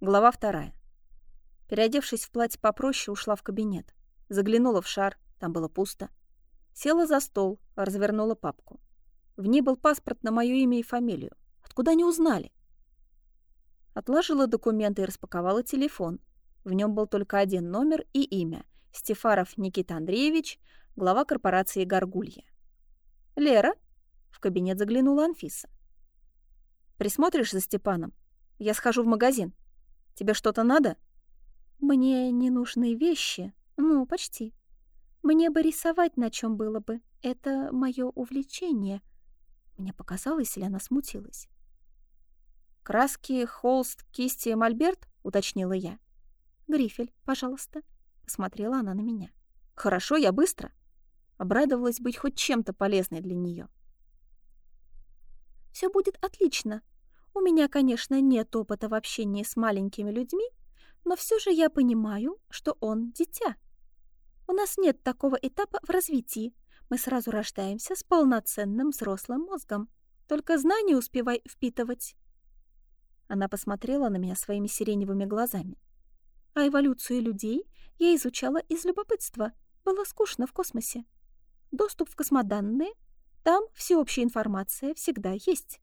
Глава вторая. Переодевшись в платье попроще, ушла в кабинет. Заглянула в шар, там было пусто. Села за стол, развернула папку. В ней был паспорт на мое имя и фамилию. Откуда они узнали? Отложила документы и распаковала телефон. В нем был только один номер и имя. Стефаров Никита Андреевич, глава корпорации «Горгулья». «Лера?» — в кабинет заглянула Анфиса. «Присмотришь за Степаном? Я схожу в магазин. Тебе что-то надо?» «Мне не нужны вещи. Ну, почти. Мне бы рисовать на чем было бы. Это мое увлечение». Мне показалось, или она смутилась. «Краски, холст, кисти, мольберт?» — уточнила я. «Грифель, пожалуйста», — посмотрела она на меня. «Хорошо, я быстро». Обрадовалась быть хоть чем-то полезной для нее. Все будет отлично. У меня, конечно, нет опыта в общении с маленькими людьми, но все же я понимаю, что он дитя. У нас нет такого этапа в развитии. Мы сразу рождаемся с полноценным взрослым мозгом. Только знания успевай впитывать. Она посмотрела на меня своими сиреневыми глазами. А эволюцию людей я изучала из любопытства. Было скучно в космосе. Доступ в космоданные, там всеобщая информация всегда есть.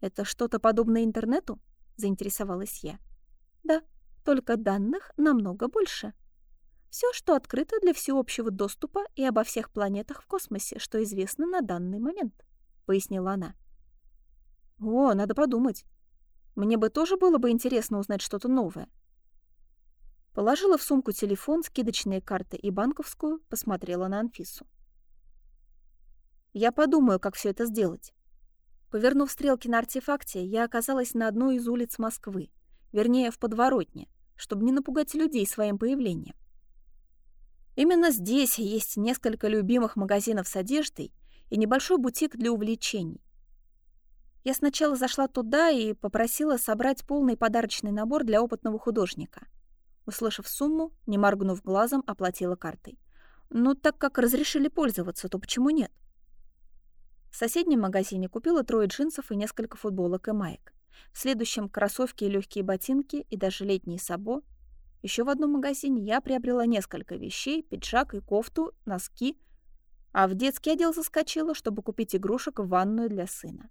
«Это что-то подобное интернету?» — заинтересовалась я. Да, только данных намного больше. Все, что открыто для всеобщего доступа и обо всех планетах в космосе, что известно на данный момент, пояснила она. О, надо подумать. Мне бы тоже было бы интересно узнать что-то новое. Положила в сумку телефон, скидочные карты и банковскую, посмотрела на Анфису. Я подумаю, как все это сделать. Повернув стрелки на артефакте, я оказалась на одной из улиц Москвы, вернее, в подворотне, чтобы не напугать людей своим появлением. Именно здесь есть несколько любимых магазинов с одеждой и небольшой бутик для увлечений. Я сначала зашла туда и попросила собрать полный подарочный набор для опытного художника. Услышав сумму, не моргнув глазом, оплатила картой. Ну, так как разрешили пользоваться, то почему нет? В соседнем магазине купила трое джинсов и несколько футболок и маек. В следующем кроссовки и легкие ботинки и даже летние сабо. Еще в одном магазине я приобрела несколько вещей, пиджак и кофту, носки, а в детский отдел заскочила, чтобы купить игрушек в ванную для сына.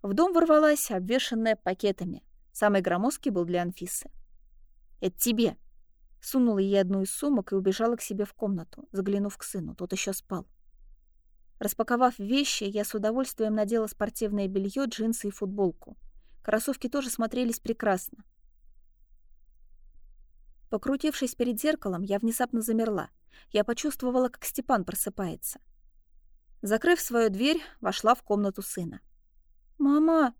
В дом ворвалась, обвешанная пакетами. Самый громоздкий был для Анфисы. «Это тебе!» Сунула ей одну из сумок и убежала к себе в комнату, заглянув к сыну. Тот еще спал. Распаковав вещи, я с удовольствием надела спортивное белье, джинсы и футболку. Кроссовки тоже смотрелись прекрасно. Покрутившись перед зеркалом, я внезапно замерла. Я почувствовала, как Степан просыпается. Закрыв свою дверь, вошла в комнату сына. «Мама!»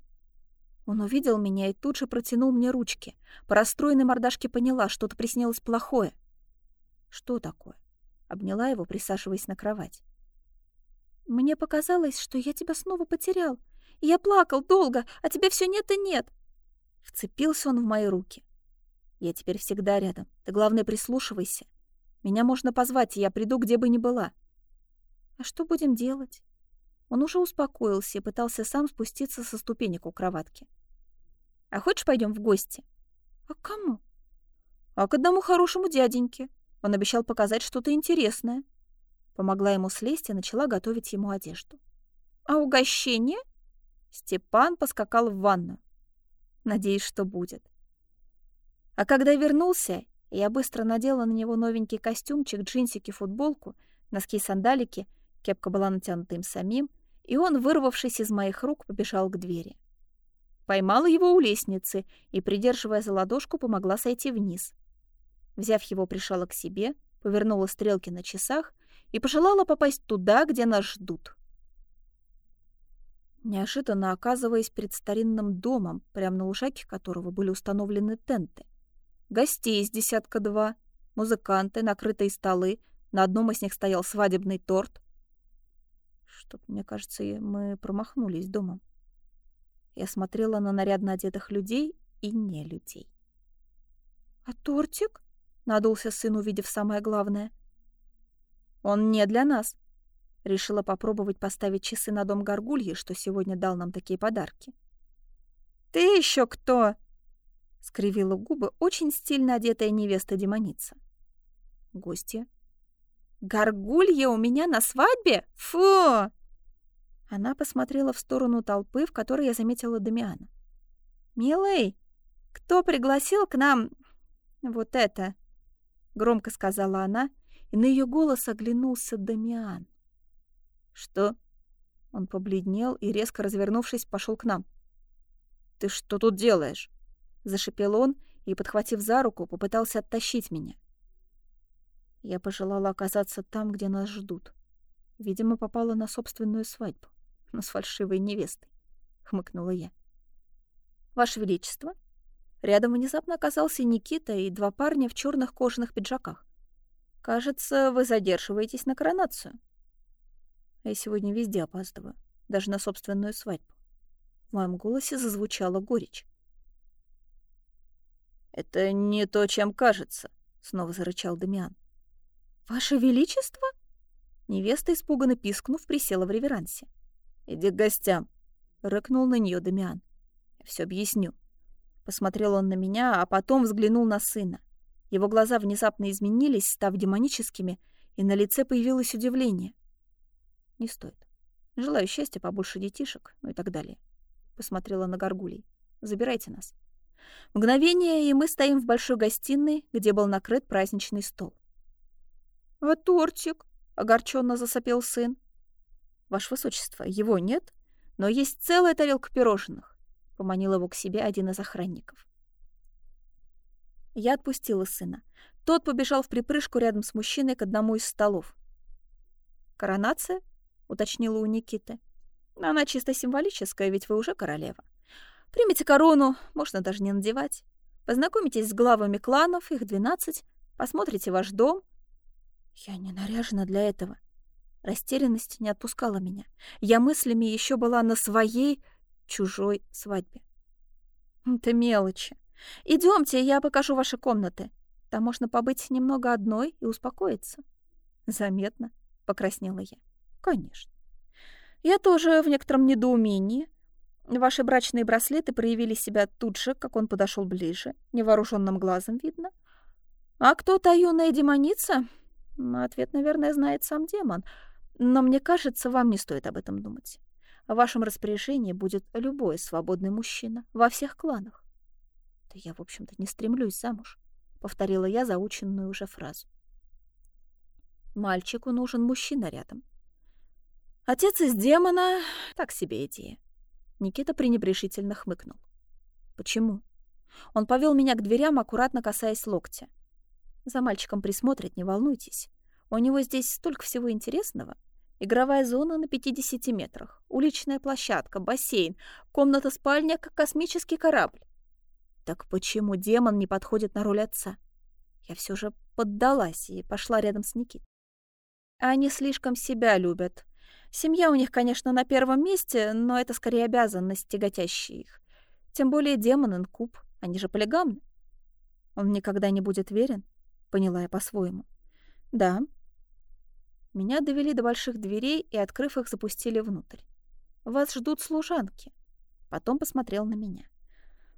Он увидел меня и тут же протянул мне ручки. По расстроенной мордашке поняла, что-то приснилось плохое. «Что такое?» Обняла его, присаживаясь на кровать. «Мне показалось, что я тебя снова потерял. Я плакал долго, а тебя все нет и нет. Вцепился он в мои руки. Я теперь всегда рядом. Ты, главное, прислушивайся. Меня можно позвать, и я приду, где бы ни была. А что будем делать? Он уже успокоился и пытался сам спуститься со ступенек у кроватки. А хочешь, пойдем в гости? А к кому? А к одному хорошему дяденьке. Он обещал показать что-то интересное. Помогла ему слезть и начала готовить ему одежду. А угощение? Степан поскакал в ванну. Надеюсь, что будет. А когда вернулся, я быстро надела на него новенький костюмчик, джинсики, футболку, носки сандалики, кепка была натянута им самим, и он, вырвавшись из моих рук, побежал к двери. Поймала его у лестницы и, придерживая за ладошку, помогла сойти вниз. Взяв его, пришла к себе, повернула стрелки на часах и пожелала попасть туда, где нас ждут неожиданно оказываясь перед старинным домом, прямо на лужайке которого были установлены тенты. Гостей из десятка два, музыканты, накрытые столы, на одном из них стоял свадебный торт. Что-то, мне кажется, мы промахнулись домом. Я смотрела на нарядно одетых людей и не людей. «А тортик?» — надулся сын, увидев самое главное. «Он не для нас», Решила попробовать поставить часы на дом Горгульи, что сегодня дал нам такие подарки. «Ты еще кто?» скривила губы очень стильно одетая невеста-демоница. Гостья. «Горгулья у меня на свадьбе? Фу!» Она посмотрела в сторону толпы, в которой я заметила Дамиана. «Милый, кто пригласил к нам вот это?» Громко сказала она, и на ее голос оглянулся Дамиан. «Что?» Он побледнел и, резко развернувшись, пошел к нам. «Ты что тут делаешь?» Зашипел он и, подхватив за руку, попытался оттащить меня. Я пожелала оказаться там, где нас ждут. Видимо, попала на собственную свадьбу, но с фальшивой невестой, — хмыкнула я. «Ваше Величество!» Рядом внезапно оказался Никита и два парня в черных кожаных пиджаках. «Кажется, вы задерживаетесь на коронацию». Я сегодня везде опаздываю, даже на собственную свадьбу. В моем голосе зазвучала горечь. «Это не то, чем кажется», — снова зарычал Дамиан. «Ваше Величество?» Невеста, испуганно пискнув, присела в реверансе. «Иди к гостям», — рыкнул на нее Дамиан. «Я все объясню». Посмотрел он на меня, а потом взглянул на сына. Его глаза внезапно изменились, став демоническими, и на лице появилось удивление. «Не стоит. Желаю счастья, побольше детишек, ну и так далее». Посмотрела на горгулей. «Забирайте нас». Мгновение, и мы стоим в большой гостиной, где был накрыт праздничный стол. «А тортик?» — огорченно засопел сын. «Ваше высочество, его нет, но есть целая тарелка пирожных», — поманил его к себе один из охранников. Я отпустила сына. Тот побежал в припрыжку рядом с мужчиной к одному из столов. «Коронация?» — уточнила у Никиты. «Она чисто символическая, ведь вы уже королева. Примите корону, можно даже не надевать. Познакомитесь с главами кланов, их 12, посмотрите ваш дом. Я не наряжена для этого. Растерянность не отпускала меня. Я мыслями еще была на своей чужой свадьбе. Это мелочи. Идемте, я покажу ваши комнаты. Там можно побыть немного одной и успокоиться. Заметно, покраснела я. Конечно. Я тоже в некотором недоумении. Ваши брачные браслеты проявили себя тут же, как он подошел ближе. Невооруженным глазом видно. А кто та юная демоница? Ответ, наверное, знает сам демон. Но мне кажется, вам не стоит об этом думать. В вашем распоряжении будет любой свободный мужчина во всех кланах. Я, в общем-то, не стремлюсь замуж, повторила я заученную уже фразу. Мальчику нужен мужчина рядом. Отец из демона — так себе идея. Никита пренебрежительно хмыкнул. «Почему?» Он повел меня к дверям, аккуратно касаясь локтя. «За мальчиком присмотрят, не волнуйтесь. У него здесь столько всего интересного. Игровая зона на 50 метрах, уличная площадка, бассейн, комната-спальня, как космический корабль. Так почему демон не подходит на роль отца? Я все же поддалась и пошла рядом с Никитой. Они слишком себя любят, Семья у них, конечно, на первом месте, но это скорее обязанность, тяготящая их. Тем более демон инкуб, они же полигамны. Он никогда не будет верен, поняла я по-своему. Да. Меня довели до больших дверей и, открыв их, запустили внутрь. Вас ждут служанки. Потом посмотрел на меня.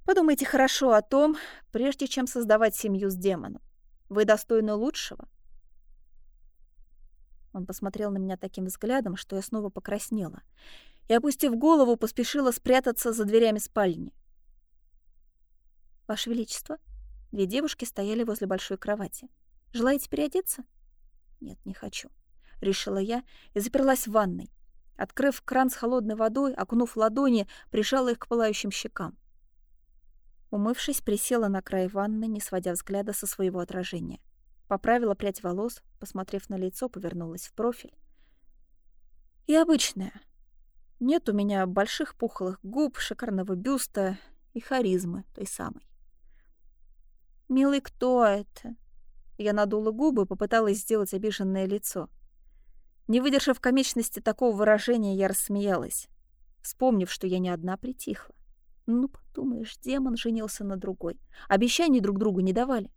Подумайте хорошо о том, прежде чем создавать семью с демоном. Вы достойны лучшего. Он посмотрел на меня таким взглядом, что я снова покраснела, и, опустив голову, поспешила спрятаться за дверями спальни. «Ваше Величество!» Две девушки стояли возле большой кровати. «Желаете переодеться?» «Нет, не хочу», — решила я и заперлась в ванной. Открыв кран с холодной водой, окунув ладони, прижала их к пылающим щекам. Умывшись, присела на край ванны, не сводя взгляда со своего отражения. Поправила прядь волос, посмотрев на лицо, повернулась в профиль. И обычная. Нет у меня больших пухлых губ, шикарного бюста и харизмы той самой. «Милый, кто это?» Я надула губы, попыталась сделать обиженное лицо. Не выдержав комичности такого выражения, я рассмеялась, вспомнив, что я не одна притихла. Ну, подумаешь, демон женился на другой. Обещаний друг другу не давали.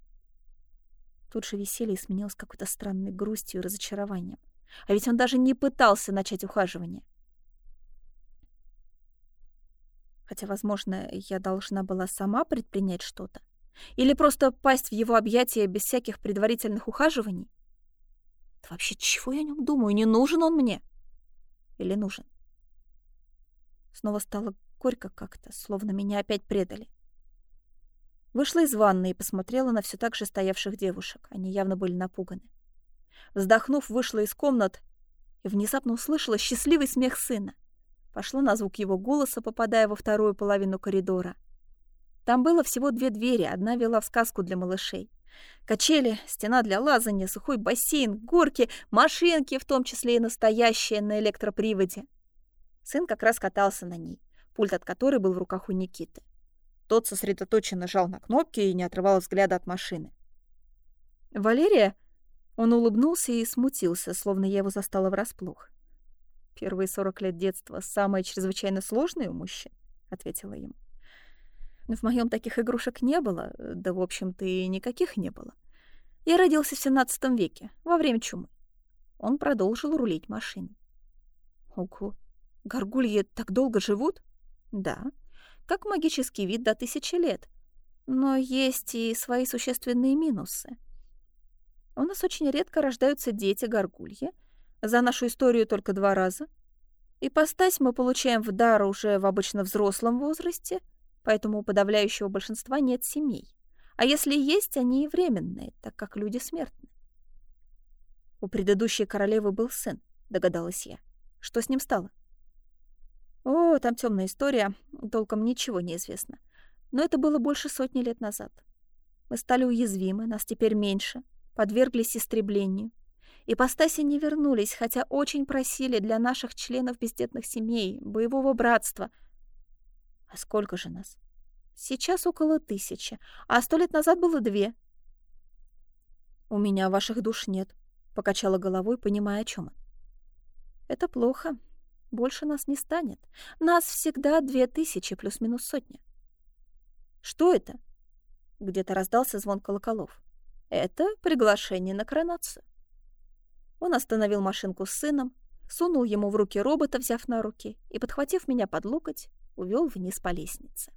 Тут же веселье сменилось какой-то странной грустью и разочарованием. А ведь он даже не пытался начать ухаживание. Хотя, возможно, я должна была сама предпринять что-то. Или просто пасть в его объятия без всяких предварительных ухаживаний. Да вообще, чего я о нем думаю? Не нужен он мне? Или нужен? Снова стало горько как-то, словно меня опять предали. Вышла из ванной и посмотрела на все так же стоявших девушек. Они явно были напуганы. Вздохнув, вышла из комнат и внезапно услышала счастливый смех сына. Пошла на звук его голоса, попадая во вторую половину коридора. Там было всего две двери, одна вела в сказку для малышей. Качели, стена для лазания, сухой бассейн, горки, машинки, в том числе и настоящие на электроприводе. Сын как раз катался на ней, пульт от которой был в руках у Никиты. Тот сосредоточенно жал на кнопки и не отрывал взгляда от машины. «Валерия?» Он улыбнулся и смутился, словно я его застала врасплох. «Первые сорок лет детства самые чрезвычайно сложные у мужчин», — ответила ему. В моем таких игрушек не было, да, в общем-то, и никаких не было. Я родился в 17 веке, во время чумы. Он продолжил рулить машиной. Ого, горгульи так долго живут? Да, как магический вид до тысячи лет. Но есть и свои существенные минусы. У нас очень редко рождаются дети-горгульи. За нашу историю только два раза. И постась мы получаем в дар уже в обычно взрослом возрасте — поэтому у подавляющего большинства нет семей. А если есть, они временные, так как люди смертны. У предыдущей королевы был сын, догадалась я. Что с ним стало? О, там темная история, толком ничего не известно. Но это было больше сотни лет назад. Мы стали уязвимы, нас теперь меньше, подверглись истреблению. И постаси не вернулись, хотя очень просили для наших членов бездетных семей, боевого братства — а сколько же нас? Сейчас около тысячи, а сто лет назад было две. У меня ваших душ нет, покачала головой, понимая, о чем он. Это плохо. Больше нас не станет. Нас всегда две тысячи плюс-минус сотня. Что это? Где-то раздался звон колоколов. Это приглашение на коронацию. Он остановил машинку с сыном, сунул ему в руки робота, взяв на руки, и, подхватив меня под локоть, увел вниз по лестнице.